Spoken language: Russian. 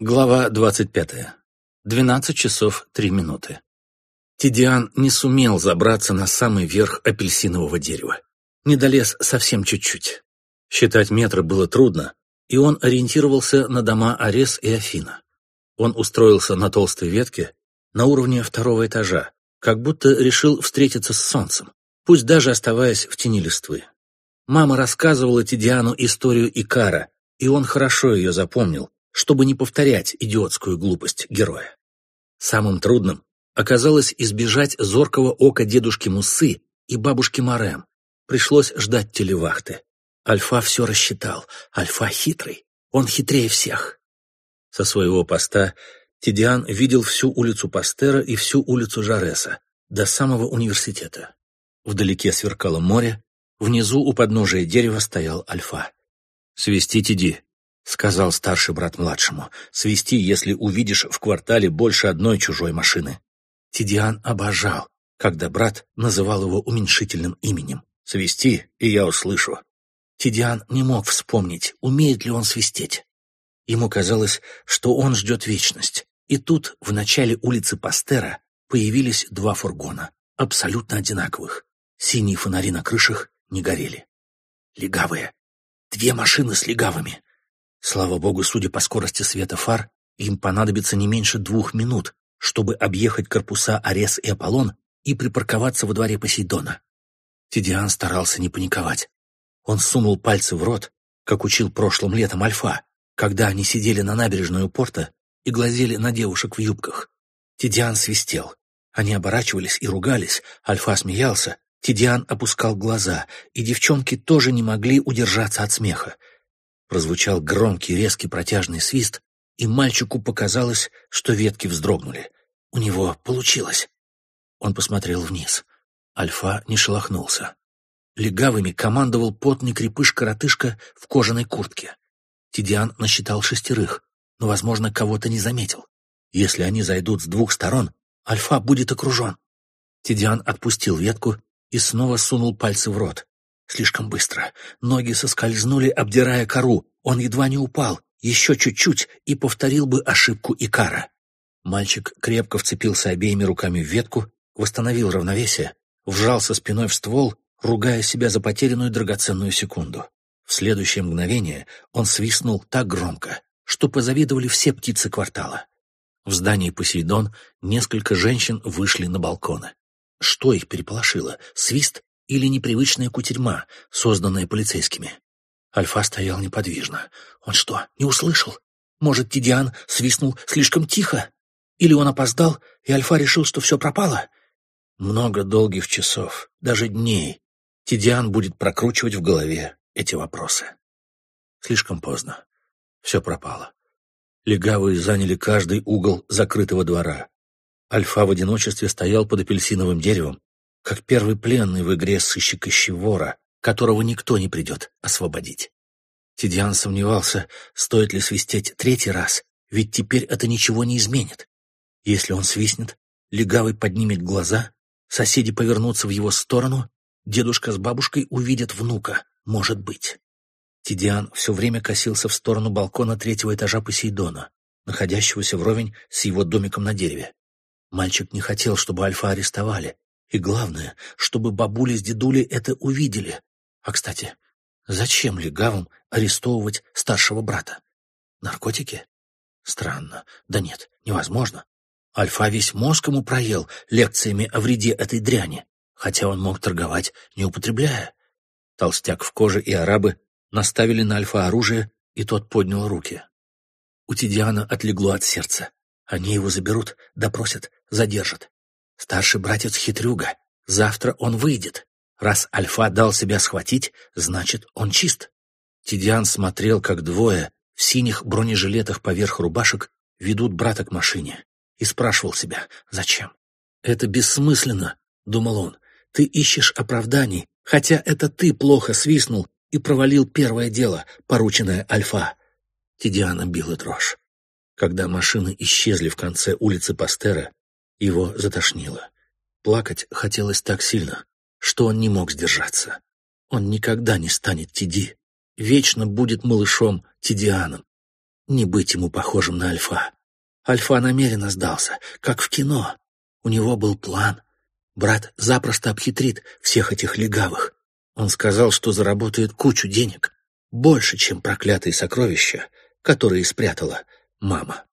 Глава 25. 12 часов 3 минуты. Тидиан не сумел забраться на самый верх апельсинового дерева. Не долез совсем чуть-чуть. Считать метры было трудно, и он ориентировался на дома Арес и Афина. Он устроился на толстой ветке на уровне второго этажа, как будто решил встретиться с солнцем, пусть даже оставаясь в тени листвы. Мама рассказывала Тидиану историю Икара, и он хорошо ее запомнил, чтобы не повторять идиотскую глупость героя. Самым трудным оказалось избежать зоркого ока дедушки Мусы и бабушки Марем. Пришлось ждать телевахты. Альфа все рассчитал. Альфа хитрый. Он хитрее всех. Со своего поста Тидиан видел всю улицу Пастера и всю улицу Жареса, до самого университета. Вдалеке сверкало море, внизу у подножия дерева стоял Альфа. «Свести Тиди», — сказал старший брат младшему, — «свисти, если увидишь в квартале больше одной чужой машины». Тидиан обожал, когда брат называл его уменьшительным именем. «Свисти, и я услышу». Тидиан не мог вспомнить, умеет ли он свистеть. Ему казалось, что он ждет вечность. И тут, в начале улицы Пастера, появились два фургона, абсолютно одинаковых. Синие фонари на крышах не горели. Легавые. Две машины с легавыми. Слава богу, судя по скорости света фар, им понадобится не меньше двух минут, чтобы объехать корпуса Арес и Аполлон и припарковаться во дворе Посейдона. Тидиан старался не паниковать. Он сунул пальцы в рот, как учил прошлым летом Альфа, когда они сидели на набережной у порта и глазели на девушек в юбках. Тидиан свистел. Они оборачивались и ругались, Альфа смеялся, Тидиан опускал глаза, и девчонки тоже не могли удержаться от смеха. Прозвучал громкий, резкий, протяжный свист, и мальчику показалось, что ветки вздрогнули. У него получилось. Он посмотрел вниз. Альфа не шелохнулся. Легавыми командовал потный крепыш-коротышка в кожаной куртке. Тидиан насчитал шестерых, но, возможно, кого-то не заметил. Если они зайдут с двух сторон, Альфа будет окружен. Тидиан отпустил ветку и снова сунул пальцы в рот. Слишком быстро. Ноги соскользнули, обдирая кору. Он едва не упал. Еще чуть-чуть и повторил бы ошибку Икара. Мальчик крепко вцепился обеими руками в ветку, восстановил равновесие, вжался спиной в ствол, ругая себя за потерянную драгоценную секунду. В следующее мгновение он свистнул так громко, что позавидовали все птицы квартала. В здании «Посейдон» несколько женщин вышли на балконы. Что их переполошило? Свист или непривычная кутерьма, созданная полицейскими. Альфа стоял неподвижно. Он что, не услышал? Может, Тидиан свистнул слишком тихо? Или он опоздал, и Альфа решил, что все пропало? Много долгих часов, даже дней, Тидиан будет прокручивать в голове эти вопросы. Слишком поздно. Все пропало. Легавые заняли каждый угол закрытого двора. Альфа в одиночестве стоял под апельсиновым деревом, как первый пленный в игре сыщика-щевора, которого никто не придет освободить. Тидиан сомневался, стоит ли свистеть третий раз, ведь теперь это ничего не изменит. Если он свистнет, легавый поднимет глаза, соседи повернутся в его сторону, дедушка с бабушкой увидят внука, может быть. Тидиан все время косился в сторону балкона третьего этажа Посейдона, находящегося вровень с его домиком на дереве. Мальчик не хотел, чтобы Альфа арестовали, и главное, чтобы бабули с дедулей это увидели. А, кстати, зачем легавым арестовывать старшего брата? Наркотики? Странно. Да нет, невозможно. Альфа весь мозг ему проел лекциями о вреде этой дряни, хотя он мог торговать, не употребляя. Толстяк в коже и арабы наставили на Альфа оружие, и тот поднял руки. У Тидиана отлегло от сердца. Они его заберут, допросят, задержат. Старший братец хитрюга. Завтра он выйдет. Раз Альфа дал себя схватить, значит, он чист. Тидиан смотрел, как двое в синих бронежилетах поверх рубашек ведут брата к машине, и спрашивал себя, зачем. «Это бессмысленно», — думал он. «Ты ищешь оправданий, хотя это ты плохо свистнул и провалил первое дело, порученное Альфа». Тидиана била дрожь. Когда машины исчезли в конце улицы Пастера, его затошнило. Плакать хотелось так сильно, что он не мог сдержаться. Он никогда не станет Тиди, вечно будет малышом Тидианом. не быть ему похожим на Альфа. Альфа намеренно сдался, как в кино. У него был план. Брат запросто обхитрит всех этих легавых. Он сказал, что заработает кучу денег, больше, чем проклятые сокровища, которые спрятала мама.